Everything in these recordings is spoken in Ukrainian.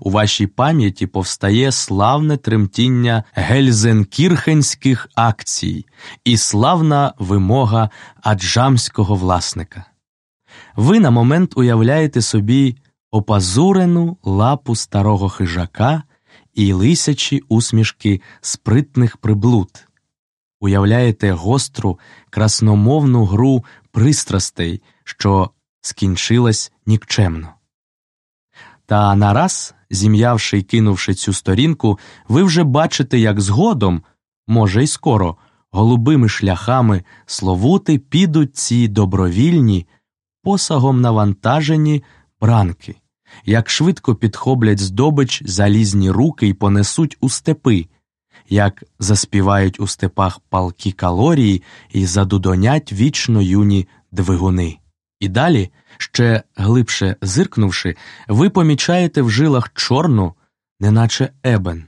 У вашій пам'яті повстає славне тремтіння гельзенкірхенських акцій і славна вимога аджамського власника. Ви на момент уявляєте собі опазурену лапу старого хижака і лисячі усмішки спритних приблуд. Уявляєте гостру, красномовну гру пристрастей, що скінчилась нікчемно. Та нараз, зім'явши й кинувши цю сторінку, ви вже бачите, як згодом, може, й скоро, голубими шляхами словути підуть ці добровільні, посагом навантажені бранки, як швидко підхоблять здобич залізні руки й понесуть у степи, як заспівають у степах палкі калорії і задудонять вічно юні двигуни. І далі, ще глибше зиркнувши, ви помічаєте в жилах чорну, неначе ебен,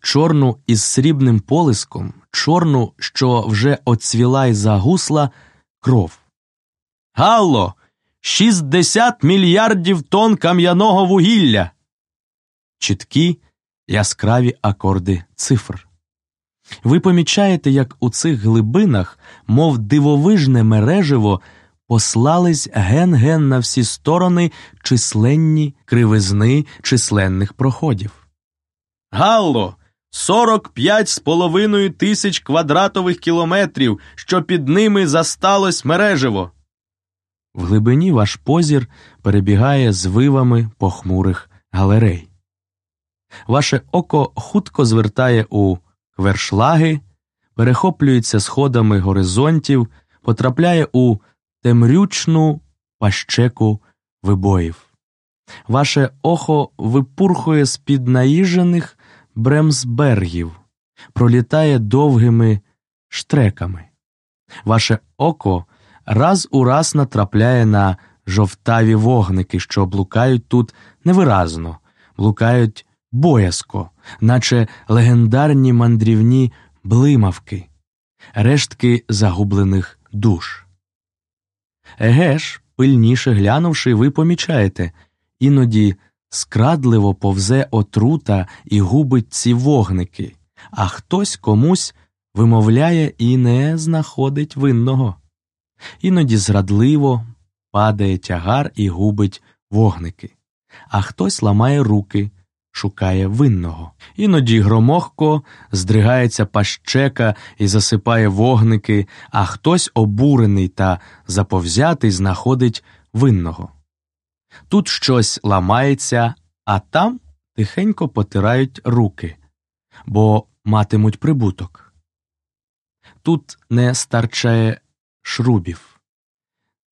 чорну із срібним полиском, чорну, що вже оцвіла й загусла, кров. Галло! Шістдесят мільярдів тонн кам'яного вугілля. Чіткі, яскраві акорди цифр. Ви помічаєте, як у цих глибинах, мов дивовижне мереживо, послались ген-ген на всі сторони численні кривизни численних проходів. Галло! Сорок п'ять з половиною тисяч квадратових кілометрів, що під ними засталось мереживо. В глибині ваш позір перебігає звивами похмурих галерей. Ваше око хутко звертає у квершлаги, перехоплюється сходами горизонтів, потрапляє у темрючну пащеку вибоїв. Ваше охо випурхує з під наїжених бремсбергів, пролітає довгими штреками. Ваше око раз у раз натрапляє на жовтаві вогники, що блукають тут невиразно, блукають боязко, наче легендарні мандрівні блимавки, рештки загублених душ. Еге ж, пильніше глянувши, ви помічаєте, іноді скрадливо повзе отрута і губить ці вогники, а хтось комусь вимовляє і не знаходить винного. Іноді зрадливо падає тягар і губить вогники, а хтось ламає руки, шукає винного. Іноді громохко здригається пащека і засипає вогники, а хтось обурений та заповзятий знаходить винного. Тут щось ламається, а там тихенько потирають руки, бо матимуть прибуток. Тут не старчає шрубів,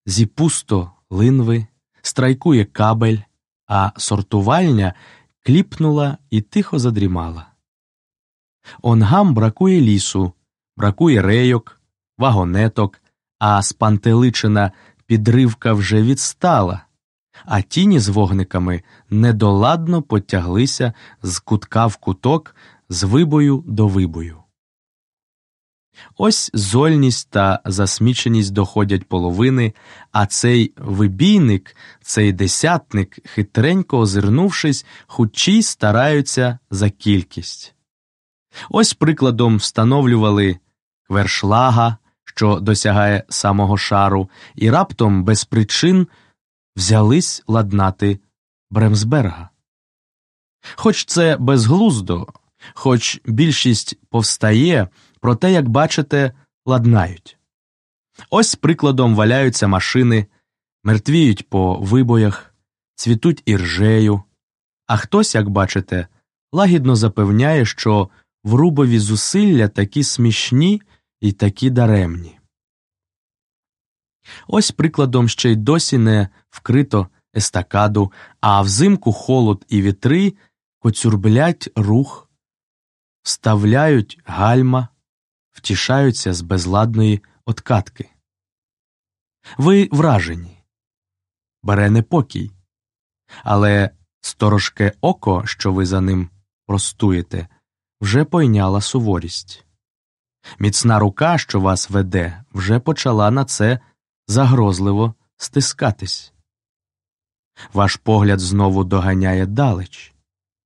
зіпусто линви, страйкує кабель, а сортувальня кліпнула і тихо задрімала. Онгам бракує лісу, бракує рейок, вагонеток, а спантеличена підривка вже відстала, а тіні з вогниками недоладно потяглися з кутка в куток, з вибою до вибою. Ось зольність та засміченість доходять половини, а цей вибійник, цей десятник, хитренько озирнувшись, хучі стараються за кількість. Ось прикладом встановлювали квершлага, що досягає самого шару, і раптом без причин взялись ладнати Бремсберга. Хоч це безглуздо, хоч більшість повстає проте, як бачите, ладнають. Ось прикладом валяються машини, мертвіють по вибоях, цвітуть іржею, а хтось, як бачите, лагідно запевняє, що врубові зусилля такі смішні і такі даремні. Ось прикладом ще й досі не вкрито естакаду, а взимку холод і вітри коцюрблять рух, вставляють гальма, втішаються з безладної откатки. Ви вражені, бере непокій, але сторожке око, що ви за ним простуєте, вже пойняла суворість. Міцна рука, що вас веде, вже почала на це загрозливо стискатись. Ваш погляд знову доганяє далеч.